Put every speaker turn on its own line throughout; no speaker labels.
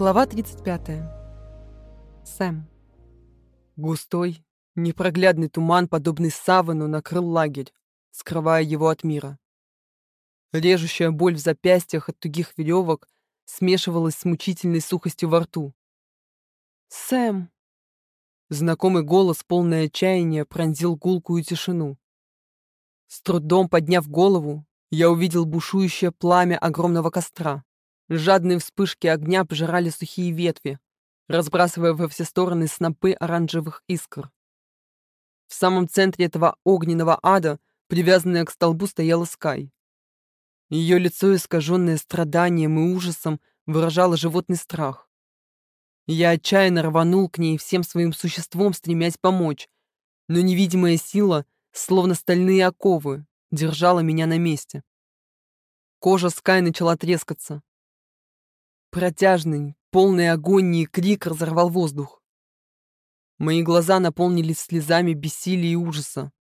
Глава 35. Сэм.
Густой, непроглядный туман, подобный савану, накрыл лагерь, скрывая его от мира. Режущая боль в запястьях от тугих веревок смешивалась с мучительной сухостью во рту.
«Сэм!»
Знакомый голос, полное отчаяния, пронзил гулкую тишину. С трудом подняв голову, я увидел бушующее пламя огромного костра. Жадные вспышки огня пожирали сухие ветви, разбрасывая во все стороны снопы оранжевых искр. В самом центре этого огненного ада, привязанная к столбу, стояла Скай. Ее лицо, искаженное страданием и ужасом, выражало животный страх. Я отчаянно рванул к ней всем своим существом, стремясь помочь, но невидимая сила, словно стальные оковы, держала меня на месте. Кожа Скай начала трескаться. Протяжный, полный агонии крик разорвал воздух. Мои глаза наполнились слезами бессилия и ужаса.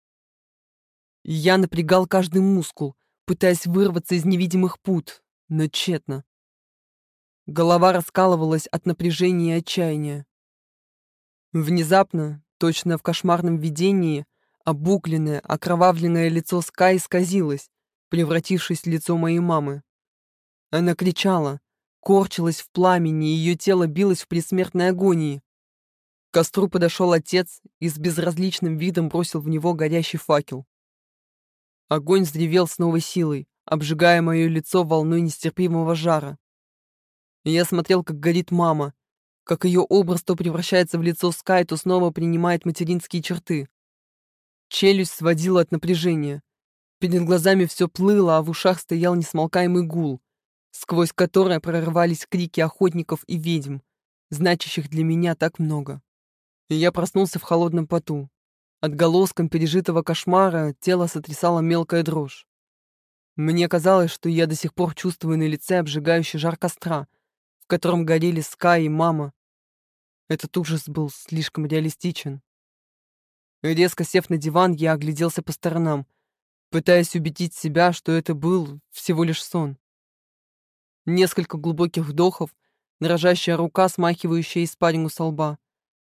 я напрягал каждый мускул, пытаясь вырваться из невидимых пут, но тщетно. Голова раскалывалась от напряжения и отчаяния. Внезапно, точно в кошмарном видении, обугленное, окровавленное лицо Скай исказилось, превратившись в лицо моей мамы. Она кричала, корчилась в пламени, ее тело билось в предсмертной агонии. К костру подошел отец и с безразличным видом бросил в него горящий факел. Огонь взревел с новой силой, обжигая мое лицо волной нестерпимого жара. И я смотрел, как горит мама, как ее образ то превращается в лицо Скай, то снова принимает материнские черты. Челюсть сводила от напряжения. Перед глазами все плыло, а в ушах стоял несмолкаемый гул сквозь которое прорывались крики охотников и ведьм, значащих для меня так много. И я проснулся в холодном поту. Отголоском пережитого кошмара тело сотрясало мелкая дрожь. Мне казалось, что я до сих пор чувствую на лице обжигающий жар костра, в котором горели Скай и мама. Этот ужас был слишком реалистичен. Резко сев на диван, я огляделся по сторонам, пытаясь убедить себя, что это был всего лишь сон. Несколько глубоких вдохов, дрожащая рука, смахивающая испарину со лба.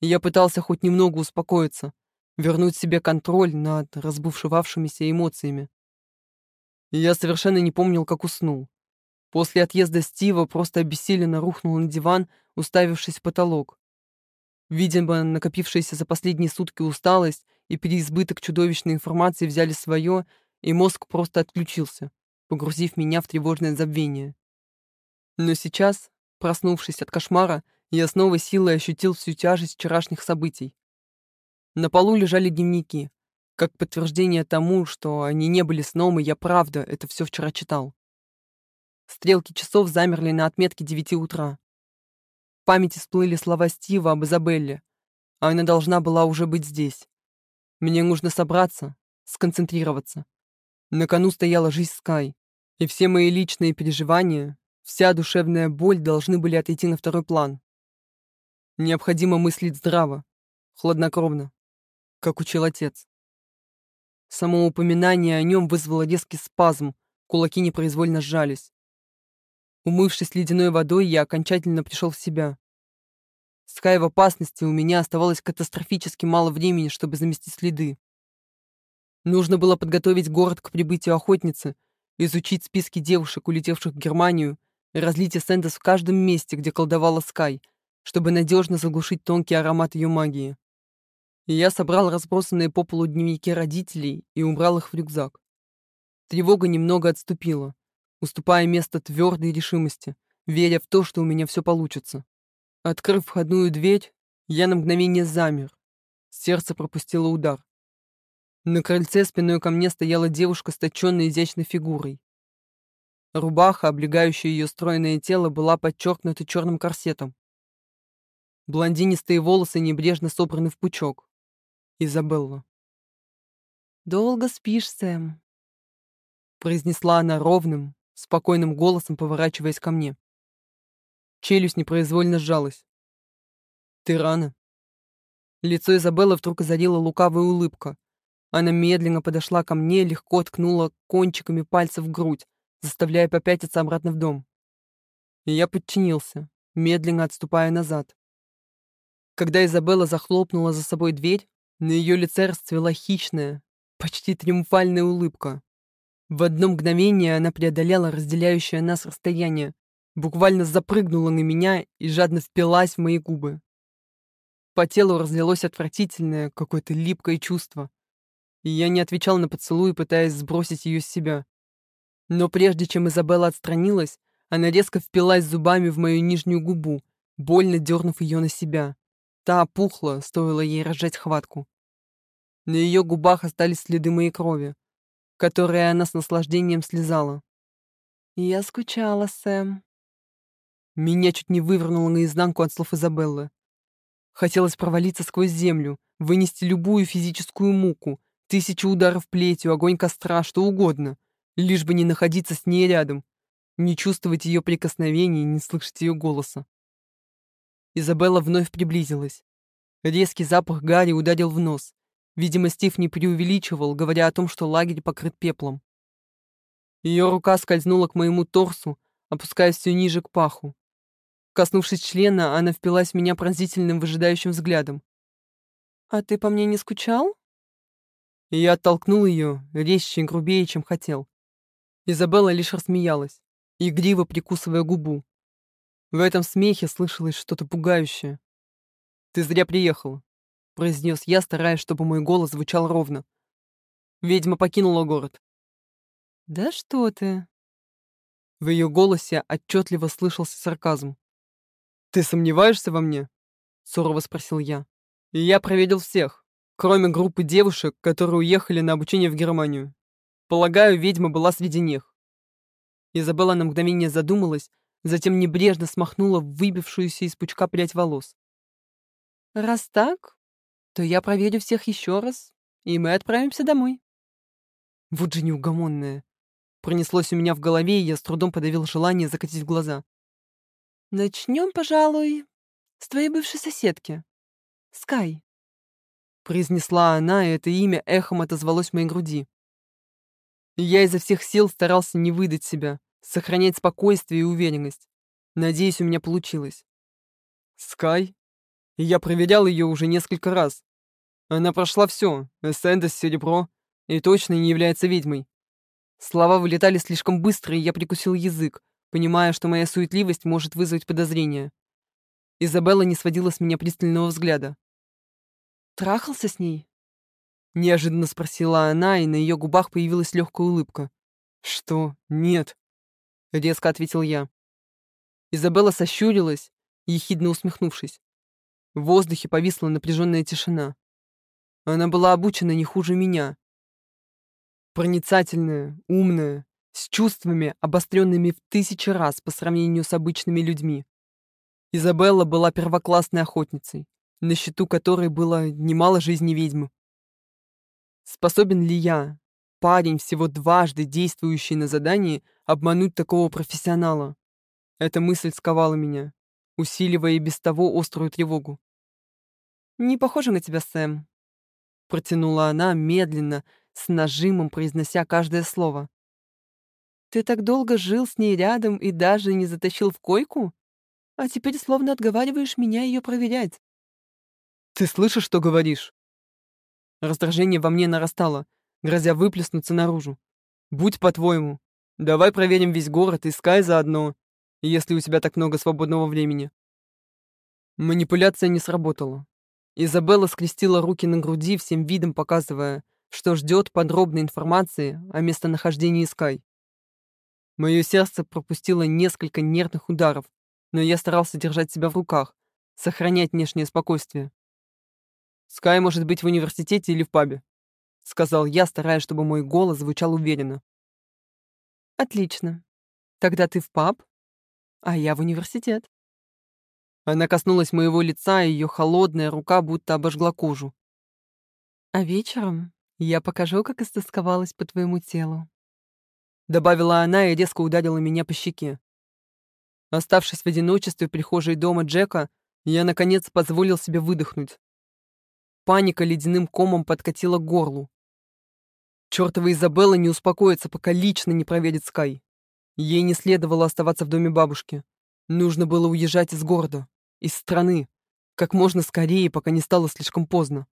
я пытался хоть немного успокоиться, вернуть себе контроль над разбушевавшимися эмоциями. Я совершенно не помнил, как уснул. После отъезда Стива просто обессиленно рухнул на диван, уставившись в потолок. Видимо, накопившаяся за последние сутки усталость и переизбыток чудовищной информации взяли свое, и мозг просто отключился, погрузив меня в тревожное забвение. Но сейчас, проснувшись от кошмара, я снова силой ощутил всю тяжесть вчерашних событий. На полу лежали дневники, как подтверждение тому, что они не были сном, и я правда это все вчера читал. Стрелки часов замерли на отметке девяти утра. В памяти всплыли слова Стива об Изабелле, а она должна была уже быть здесь. Мне нужно собраться, сконцентрироваться. На кону стояла жизнь Скай, и все мои личные переживания, Вся душевная боль должны были отойти на второй план. Необходимо мыслить здраво, хладнокровно, как учил отец. Само упоминание о нем вызвало резкий спазм, кулаки непроизвольно сжались. Умывшись ледяной водой, я окончательно пришел в себя. Скай в опасности, у меня оставалось катастрофически мало времени, чтобы замести следы. Нужно было подготовить город к прибытию охотницы, изучить списки девушек, улетевших в Германию, разлить эссендес в каждом месте, где колдовала Скай, чтобы надежно заглушить тонкий аромат ее магии. И я собрал разбросанные по полу дневники родителей и убрал их в рюкзак. Тревога немного отступила, уступая место твердой решимости, веря в то, что у меня все получится. Открыв входную дверь, я на мгновение замер. Сердце пропустило удар. На крыльце спиной ко мне стояла девушка с точенной изящной фигурой. Рубаха, облегающая ее стройное тело, была подчеркнута черным корсетом. Блондинистые волосы небрежно собраны в пучок. Изабелла.
«Долго спишь, Сэм?»
произнесла она ровным, спокойным голосом, поворачиваясь ко мне. Челюсть непроизвольно сжалась. «Ты рано». Лицо Изабеллы вдруг озарила лукавая улыбка. Она медленно подошла ко мне, легко ткнула кончиками пальцев в грудь, заставляя попятиться обратно в дом. Я подчинился, медленно отступая назад. Когда Изабелла захлопнула за собой дверь, на ее лице расцвела хищная, почти триумфальная улыбка. В одно мгновение она преодолела разделяющее нас расстояние, буквально запрыгнула на меня и жадно впилась в мои губы. По телу разлилось отвратительное, какое-то липкое чувство, и я не отвечал на поцелуй, пытаясь сбросить ее с себя. Но прежде чем Изабелла отстранилась, она резко впилась зубами в мою нижнюю губу, больно дернув ее на себя. Та опухла, стоило ей разжать хватку. На ее губах остались следы моей крови, которые она с наслаждением слезала.
«Я скучала, Сэм»,
меня чуть не вывернуло наизнанку от слов Изабеллы. Хотелось провалиться сквозь землю, вынести любую физическую муку, тысячу ударов плетью, огонь костра, что угодно, лишь бы не находиться с ней рядом, не чувствовать ее прикосновений, не слышать ее голоса. Изабелла вновь приблизилась. Резкий запах гари ударил в нос. Видимо, Стив не преувеличивал, говоря о том, что лагерь покрыт пеплом. Ее рука скользнула к моему торсу, опускаясь все ниже к паху. Коснувшись члена, она впилась в меня пронзительным выжидающим взглядом.
«А ты по мне не скучал?»
И я оттолкнул ее, резче и грубее, чем хотел. Изабелла лишь рассмеялась, игриво прикусывая губу. В этом смехе слышалось что-то пугающее. «Ты зря приехала», — произнес я, стараясь, чтобы мой голос звучал ровно. Ведьма покинула город.
«Да что ты?»
В ее голосе отчетливо слышался сарказм. «Ты сомневаешься во мне?» — сурово спросил я. И я проверил всех, кроме группы девушек, которые уехали на обучение в Германию. Полагаю, ведьма была среди них. Изабелла на мгновение задумалась, затем небрежно смахнула выбившуюся из пучка прядь волос.
«Раз так, то я проверю всех еще раз, и мы отправимся домой».
Вот же неугомонная. Пронеслось у меня в голове, и я с трудом подавил желание закатить глаза.
Начнем, пожалуй, с твоей бывшей соседки. Скай.
Произнесла она, и это имя эхом отозвалось в моей груди. Я изо всех сил старался не выдать себя, сохранять спокойствие и уверенность. Надеюсь, у меня получилось. Скай? Я проверял ее уже несколько раз. Она прошла все, эссендес, серебро, и точно не является ведьмой. Слова вылетали слишком быстро, и я прикусил язык, понимая, что моя суетливость может вызвать подозрения. Изабелла не сводила с меня пристального взгляда.
«Трахался с ней?»
Неожиданно спросила она, и на ее губах появилась легкая улыбка. «Что? Нет!» — резко ответил я. Изабелла сощурилась, ехидно усмехнувшись. В воздухе повисла напряженная тишина. Она была обучена не хуже меня. Проницательная, умная, с чувствами, обостренными в тысячи раз по сравнению с обычными людьми. Изабелла была первоклассной охотницей, на счету которой было немало жизни ведьмы. Способен ли я, парень, всего дважды действующий на задании, обмануть такого профессионала? Эта мысль сковала меня, усиливая и без того острую тревогу.
«Не похоже на тебя, Сэм», —
протянула она медленно, с нажимом произнося каждое слово.
Ты так долго жил с ней рядом и даже не затащил в койку? А теперь словно отговариваешь меня ее проверять.
Ты слышишь, что говоришь? Раздражение во мне нарастало, грозя выплеснуться наружу. Будь по-твоему. Давай проверим весь город и Скай заодно, если у тебя так много свободного времени. Манипуляция не сработала. Изабелла скрестила руки на груди, всем видом показывая, что ждет подробной информации о местонахождении Скай. Мое сердце пропустило несколько нервных ударов, но я старался держать себя в руках, сохранять внешнее спокойствие. «Скай может быть в университете или в пабе», — сказал я, стараясь, чтобы мой голос звучал уверенно.
«Отлично. Тогда ты в паб, а я в университет».
Она коснулась моего лица, и ее холодная рука будто обожгла кожу.
«А вечером я покажу, как истосковалась по твоему телу».
Добавила она и резко ударила меня по щеке. Оставшись в одиночестве в прихожей дома Джека, я, наконец, позволил себе выдохнуть. Паника ледяным комом подкатила к горлу. Чёртова Изабелла не успокоится, пока лично не проверит Скай. Ей не следовало оставаться в доме бабушки. Нужно было уезжать из города, из страны, как можно скорее, пока не стало слишком поздно.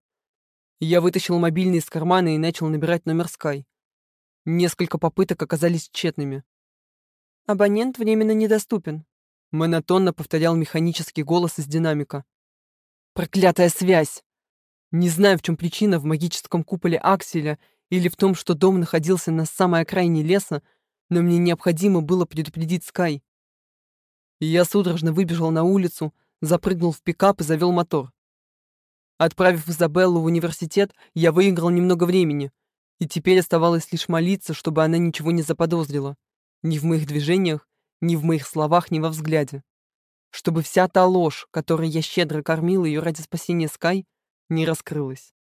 Я вытащил мобильный из кармана и начал набирать номер Sky. Несколько попыток оказались тщетными.
«Абонент временно недоступен», —
монотонно повторял механический голос из динамика. «Проклятая связь!» Не знаю, в чем причина в магическом куполе Акселя или в том, что дом находился на самой окраине леса, но мне необходимо было предупредить Скай. И я судорожно выбежал на улицу, запрыгнул в пикап и завел мотор. Отправив Изабеллу в университет, я выиграл немного времени, и теперь оставалось лишь молиться, чтобы она ничего не заподозрила. Ни в моих движениях, ни в моих словах, ни во взгляде. Чтобы вся та ложь, которой я щедро кормил ее ради спасения Скай, не раскрылась.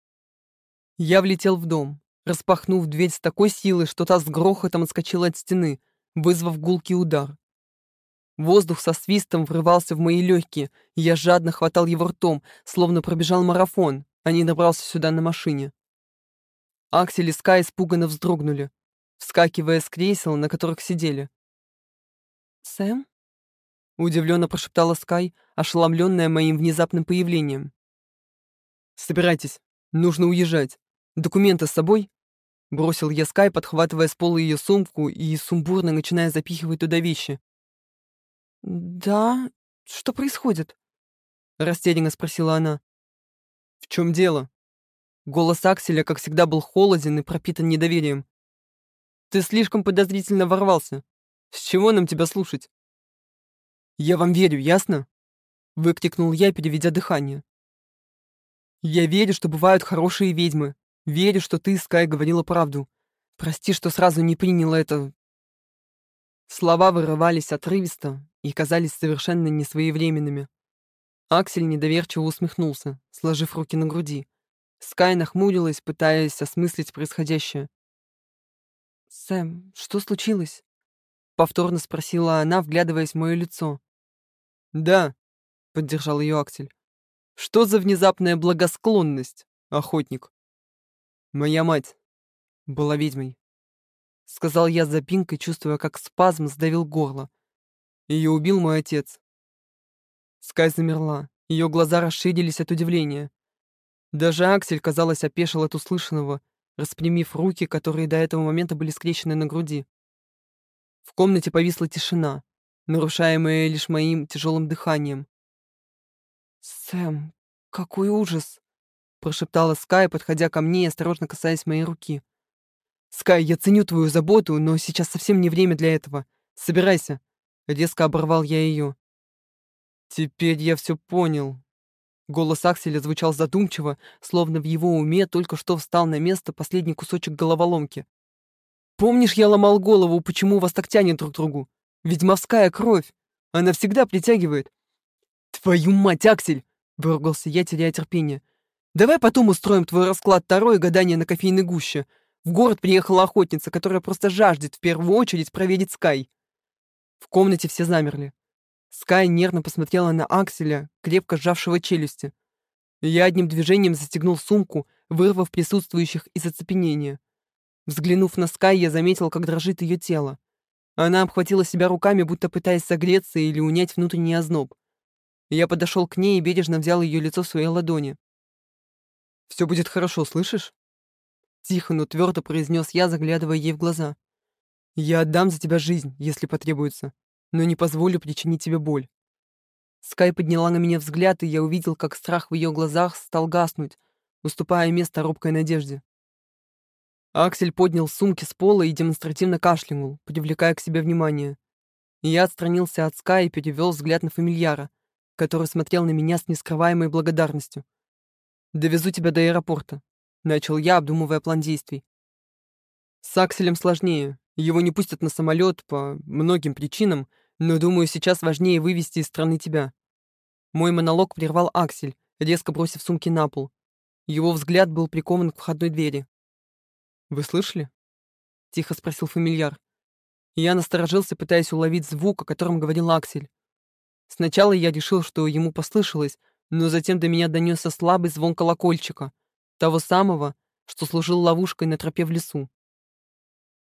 Я влетел в дом, распахнув дверь с такой силой, что та с грохотом отскочила от стены, вызвав гулкий удар. Воздух со свистом врывался в мои легкие, и я жадно хватал его ртом, словно пробежал марафон, а не добрался сюда на машине. Аксель и Скай испуганно вздрогнули, вскакивая с кресел, на которых сидели.
«Сэм?»
— удивленно прошептала Скай, ошеломленная моим внезапным появлением. «Собирайтесь, нужно уезжать. Документы с собой?» Бросил я Скай, подхватывая с пола ее сумку и сумбурно начиная запихивать туда вещи.
«Да? Что происходит?»
Растерянно спросила она. «В чем дело?» Голос Акселя, как всегда, был холоден и пропитан недоверием. «Ты слишком подозрительно ворвался. С чего нам тебя слушать?» «Я вам верю, ясно?» Выкрикнул я, переведя дыхание. «Я верю, что бывают хорошие ведьмы. Верю, что ты, Скай, говорила правду. Прости, что сразу не приняла это...» Слова вырывались отрывисто, и казались совершенно несвоевременными. Аксель недоверчиво усмехнулся, сложив руки на груди. Скай нахмурилась, пытаясь осмыслить происходящее.
«Сэм, что случилось?»
Повторно спросила она, вглядываясь в мое лицо. «Да», — поддержал ее Аксель. «Что за внезапная благосклонность, охотник?» «Моя мать была ведьмой», — сказал я запинкой, чувствуя, как спазм сдавил горло. Ее убил мой отец. Скай замерла. Ее глаза расширились от удивления. Даже Аксель, казалось, опешил от услышанного, распрямив руки, которые до этого момента были скрещены на груди. В комнате повисла тишина, нарушаемая лишь моим тяжелым дыханием.
«Сэм, какой ужас!»
— прошептала Скай, подходя ко мне и осторожно касаясь моей руки. «Скай, я ценю твою заботу, но сейчас совсем не время для этого. Собирайся. Резко оборвал я ее. Теперь я все понял. Голос Акселя звучал задумчиво, словно в его уме только что встал на место последний кусочек головоломки. «Помнишь, я ломал голову, почему вас так тянет друг к другу? Ведьмовская кровь! Она всегда притягивает!» «Твою мать, Аксель!» — выругался я, теряя терпение. «Давай потом устроим твой расклад Таро и гадание на кофейной гуще. В город приехала охотница, которая просто жаждет в первую очередь проверить Скай. В комнате все замерли. Скай нервно посмотрела на Акселя, крепко сжавшего челюсти. Я одним движением застегнул сумку, вырвав присутствующих из оцепенения. Взглянув на Скай, я заметил, как дрожит ее тело. Она обхватила себя руками, будто пытаясь согреться или унять внутренний озноб. Я подошел к ней и бережно взял ее лицо в своей ладони. «Все будет хорошо, слышишь?» Тихо, но твердо произнес я, заглядывая ей в глаза. Я отдам за тебя жизнь, если потребуется, но не позволю причинить тебе боль. Скай подняла на меня взгляд, и я увидел, как страх в ее глазах стал гаснуть, уступая место робкой надежде. Аксель поднял сумки с пола и демонстративно кашлянул, привлекая к себе внимание. Я отстранился от Скай и перевел взгляд на фамильяра, который смотрел на меня с нескрываемой благодарностью. «Довезу тебя до аэропорта», — начал я, обдумывая план действий. «С Акселем сложнее. Его не пустят на самолет по многим причинам, но, думаю, сейчас важнее вывести из страны тебя». Мой монолог прервал Аксель, резко бросив сумки на пол. Его взгляд был прикован к входной двери. «Вы слышали?» — тихо спросил фамильяр. Я насторожился, пытаясь уловить звук, о котором говорил Аксель. Сначала я решил, что ему послышалось, но затем до меня донесся слабый звон колокольчика, того самого, что служил ловушкой на тропе в лесу.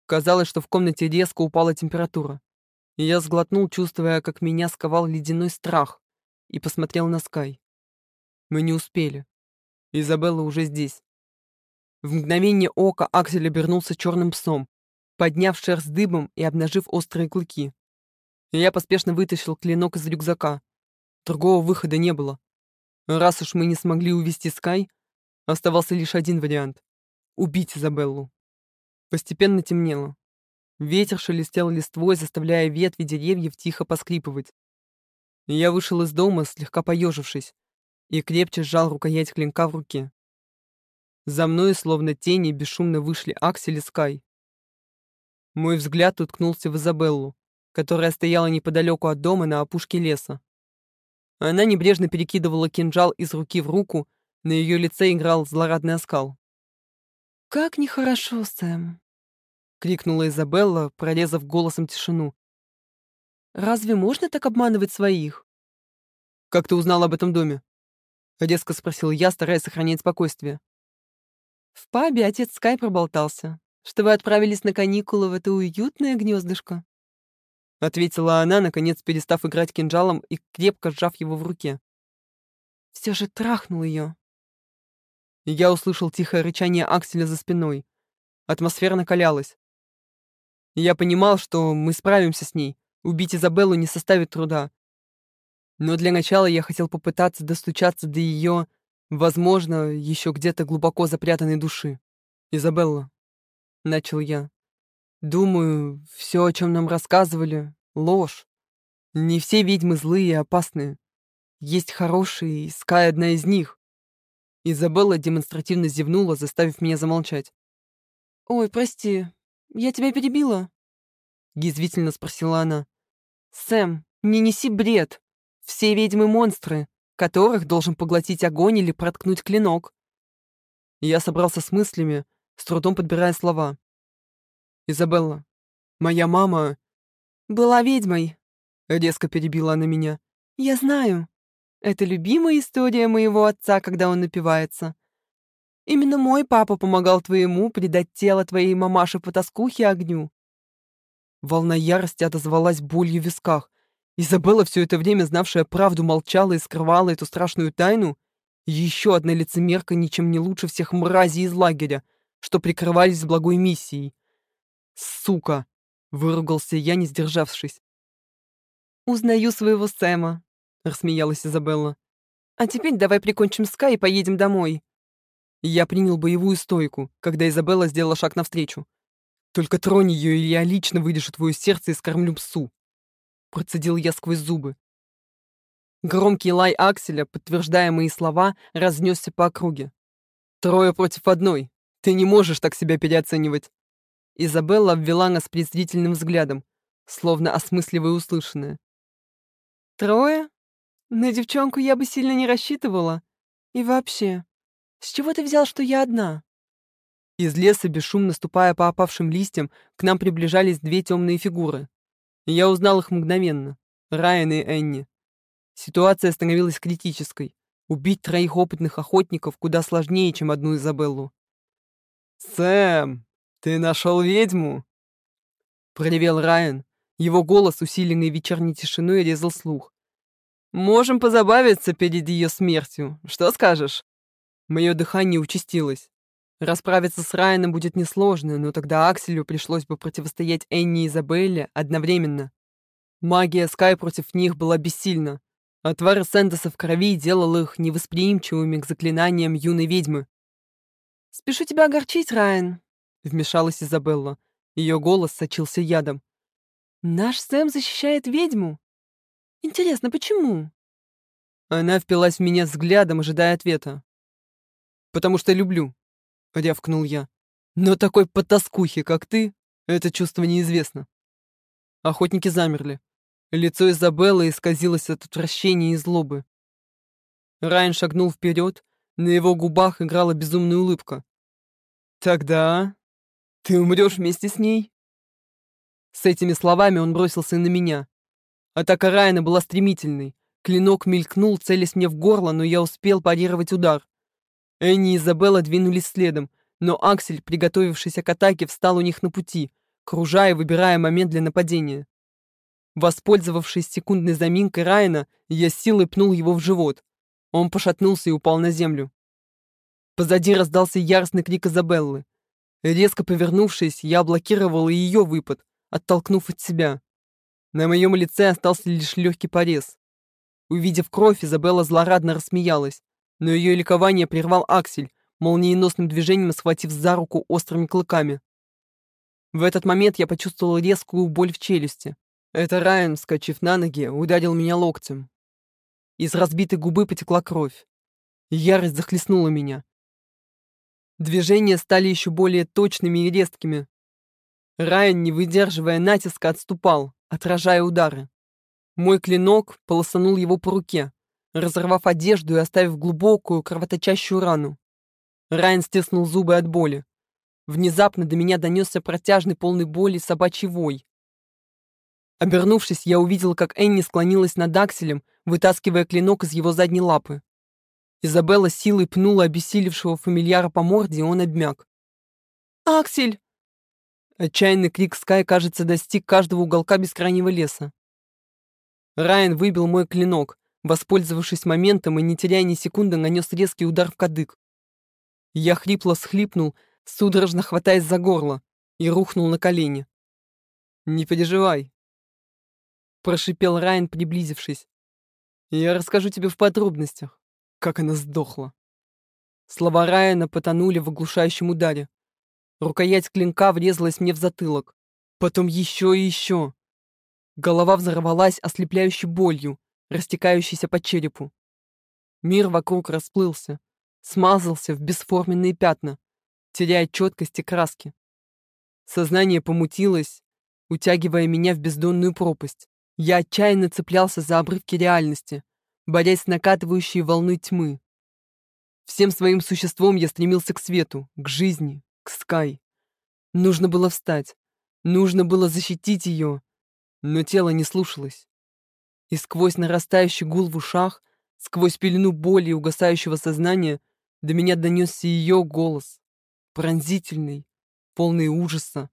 Казалось, что в комнате резко упала температура. Я сглотнул, чувствуя, как меня сковал ледяной страх, и посмотрел на Скай. Мы не успели. Изабелла уже здесь. В мгновение ока Аксель обернулся черным псом, подняв шерсть дыбом и обнажив острые клыки. Я поспешно вытащил клинок из рюкзака. Другого выхода не было. Раз уж мы не смогли увести Скай, оставался лишь один вариант — убить Изабеллу. Постепенно темнело. Ветер шелестел листвой, заставляя ветви деревьев тихо поскрипывать. Я вышел из дома, слегка поежившись, и крепче сжал рукоять клинка в руке. За мной, словно тени, бесшумно вышли Аксель и Скай. Мой взгляд уткнулся в Изабеллу, которая стояла неподалеку от дома на опушке леса. Она небрежно перекидывала кинжал из руки в руку, на ее лице играл злорадный оскал.
«Как нехорошо, Сэм!»
— крикнула Изабелла, прорезав голосом тишину.
«Разве можно так обманывать своих?»
«Как ты узнал об этом доме?» — резко спросил я, стараясь сохранять спокойствие.
В пабе отец Скай проболтался, что вы отправились на каникулы в это уютное гнездышко.
Ответила она, наконец перестав играть кинжалом и крепко сжав его в руке.
Все же трахнул ее.
Я услышал тихое рычание Акселя за спиной. Атмосфера накалялась. Я понимал, что мы справимся с ней. Убить Изабеллу не составит труда. Но для начала я хотел попытаться достучаться до ее Возможно, еще где-то глубоко запрятанной души. «Изабелла», — начал я, — «думаю, все, о чем нам рассказывали, — ложь. Не все ведьмы злые и опасные. Есть хорошие, и Скай одна из них». Изабелла демонстративно зевнула, заставив меня замолчать.
«Ой, прости, я тебя перебила?»
Язвительно спросила она.
«Сэм, не неси бред. Все ведьмы монстры которых должен поглотить огонь или проткнуть клинок.
Я собрался с мыслями, с трудом подбирая слова. «Изабелла, моя мама...»
«Была ведьмой», —
резко перебила она меня.
«Я знаю. Это любимая история моего отца, когда он напивается. Именно мой папа помогал твоему предать тело твоей мамаши-потаскухи огню».
Волна ярости отозвалась болью в висках. Изабелла, все это время знавшая правду, молчала и скрывала эту страшную тайну. еще одна лицемерка ничем не лучше всех мразей из лагеря, что прикрывались благой миссией. «Сука!» — выругался я, не сдержавшись.
«Узнаю своего Сэма», — рассмеялась Изабелла. «А теперь давай прикончим Скай и поедем домой».
Я принял боевую стойку, когда Изабелла сделала шаг навстречу. «Только тронь ее, или я лично выдержу твое сердце и скормлю псу». Процедил я сквозь зубы. Громкий лай Акселя, подтверждая мои слова, разнесся по округе. «Трое против одной. Ты не можешь так себя переоценивать». Изабелла обвела нас презрительным взглядом, словно осмысливая услышанное.
«Трое? На девчонку я бы сильно не рассчитывала. И вообще, с чего ты взял, что я одна?»
Из леса, бесшумно ступая по опавшим листьям, к нам приближались две темные фигуры. Я узнал их мгновенно. Райан и Энни. Ситуация становилась критической. Убить троих опытных охотников куда сложнее, чем одну Изабеллу. «Сэм, ты нашел ведьму?» Проревел Райан. Его голос, усиленный вечерней тишиной, резал слух. «Можем позабавиться перед ее смертью. Что скажешь?» Мое дыхание участилось. Расправиться с Райаном будет несложно, но тогда Акселю пришлось бы противостоять Энни и Изабелле одновременно. Магия Скай против них была бессильна. Отвар Сэндоса в крови делал их невосприимчивыми к заклинаниям юной ведьмы.
«Спешу тебя огорчить, Райан», —
вмешалась Изабелла. Ее голос сочился ядом.
«Наш Сэм защищает ведьму. Интересно, почему?»
Она впилась в меня взглядом, ожидая ответа. «Потому что люблю», — рявкнул я. «Но такой потаскухи, как ты, это чувство неизвестно». Охотники замерли. Лицо Изабеллы исказилось от отвращения и злобы. Райан шагнул вперед, на его губах играла безумная улыбка. «Тогда ты умрешь вместе с ней?» С этими словами он бросился на меня. Атака Райана была стремительной. Клинок мелькнул, целясь мне в горло, но я успел парировать удар. Энни и Изабелла двинулись следом, но Аксель, приготовившийся к атаке, встал у них на пути, кружая и выбирая момент для нападения. Воспользовавшись секундной заминкой Райана, я силой пнул его в живот. Он пошатнулся и упал на землю. Позади раздался яростный крик Изабеллы. Резко повернувшись, я блокировал и ее выпад, оттолкнув от себя. На моем лице остался лишь легкий порез. Увидев кровь, Изабелла злорадно рассмеялась, но ее ликование прервал Аксель, молниеносным движением схватив за руку острыми клыками. В этот момент я почувствовал резкую боль в челюсти. Это Райан, вскочив на ноги, ударил меня локтем. Из разбитой губы потекла кровь. Ярость захлестнула меня. Движения стали еще более точными и резкими. Райан, не выдерживая натиска, отступал, отражая удары. Мой клинок полосанул его по руке, разорвав одежду и оставив глубокую кровоточащую рану. Райан стиснул зубы от боли. Внезапно до меня донесся протяжный полный боли собачий вой. Обернувшись, я увидел, как Энни склонилась над Акселем, вытаскивая клинок из его задней лапы. Изабелла силой пнула обессилевшего фамильяра по морде, и он обмяк. «Аксель!» Отчаянный крик Скай, кажется, достиг каждого уголка бескрайнего леса. Райан выбил мой клинок, воспользовавшись моментом и, не теряя ни секунды, нанес резкий удар в кадык. Я хрипло схлипнул, судорожно хватаясь за горло, и рухнул на колени. «Не переживай», — прошипел Райан, приблизившись. «Я расскажу тебе в подробностях, как она сдохла». Слова Райана потонули в оглушающем ударе. Рукоять клинка врезалась мне в затылок. Потом еще и еще. Голова взорвалась ослепляющей болью, растекающейся по черепу. Мир вокруг расплылся, смазался в бесформенные пятна, теряя четкость и краски. Сознание помутилось, утягивая меня в бездонную пропасть. Я отчаянно цеплялся за обрывки реальности, борясь с накатывающей волной тьмы. Всем своим существом я стремился к свету, к жизни, к Скай. Нужно было встать, нужно было защитить ее, но тело не слушалось. И сквозь нарастающий гул в ушах, сквозь пелену боли и угасающего сознания до меня донесся ее голос, пронзительный, полный ужаса,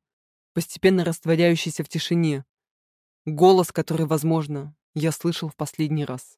постепенно растворяющийся в тишине. Голос, который, возможно, я слышал в последний раз.